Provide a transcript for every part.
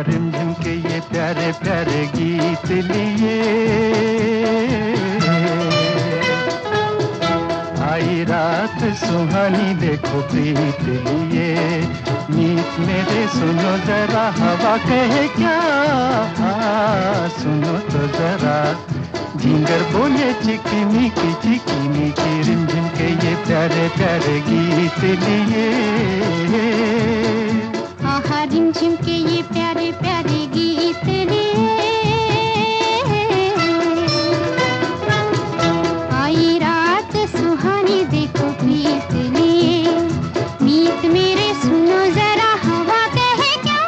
रिमझिम के ये प्यारे प्यारे गीत लिए। आई रात सुहानी देखो प्रीत लिए। मीत मेरे सुनो जरा, हवा कहे क्या? सुनो तो जरा। झिंगर बोले चिकी मिकी चिकी मिकी रिमझिम के ये प्यारे प्यारे गीत लिए। आहा प्यारे गीत आई रात सुहानी देखो सुनो जरा क्या?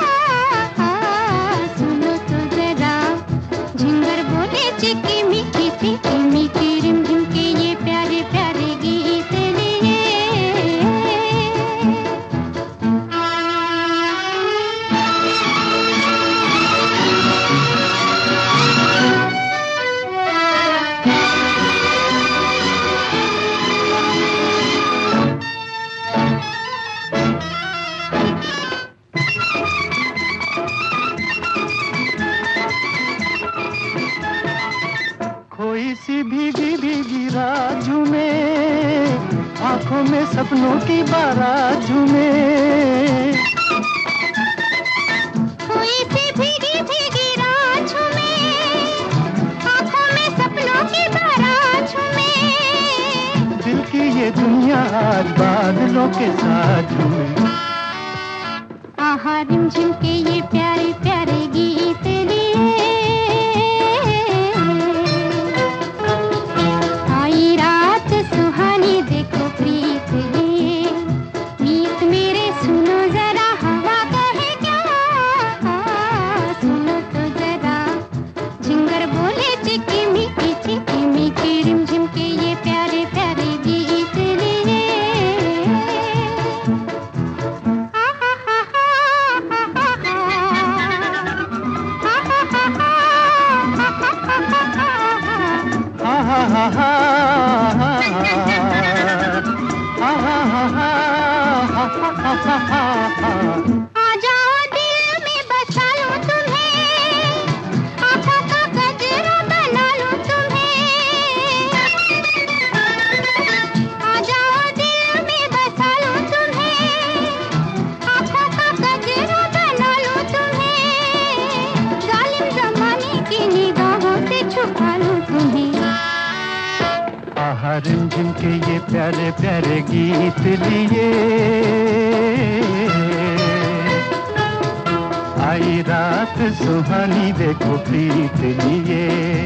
सुनो तो जरा, झिंगर बोले सपनों की बाराजू में दिल की ये दुनिया आज बादलों के साथ में आहा रिमझिम के ये प्यारे प्यारे गीत लिए ha ha ha. आहा रिमझिम के ये प्यारे प्यारे गीत लिए। आई रात सुहानी देखो प्रीत लिए।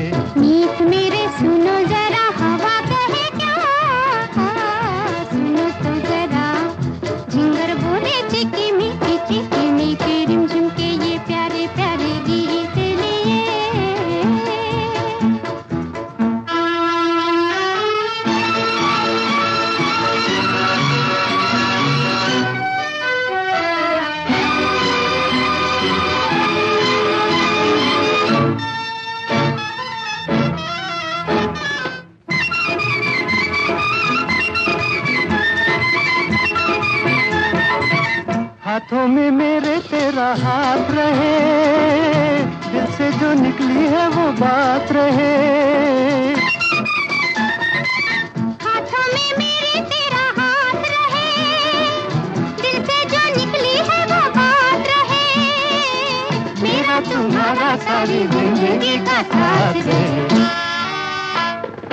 हाथों में मेरे तेरा हाथ रहे। दिल से जो निकली है वो बात रहे। हाथों में मेरे तेरा हाथ रहे। दिल से जो निकली है वो बात रहे। मेरा तुम्हारा सारी ज़िंदगी का साथ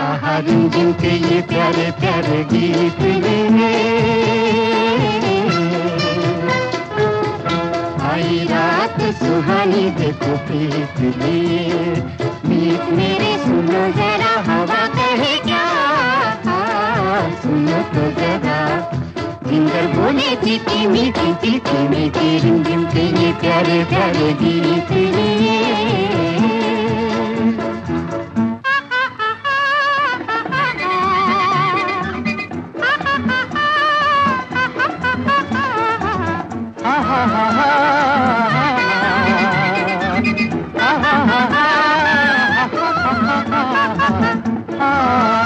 आहा रिमझिम के ये प्यारे प्यारे गीत लिए सुहानी देखो लिए मीत मेरे सुनो जरा, हवा कहे क्या? सुनो तो जरा। जिंगर बोले, चीटी मीठी चीटी मीठी रिमझिम के ये प्यारे प्यारे गीत लिए ah.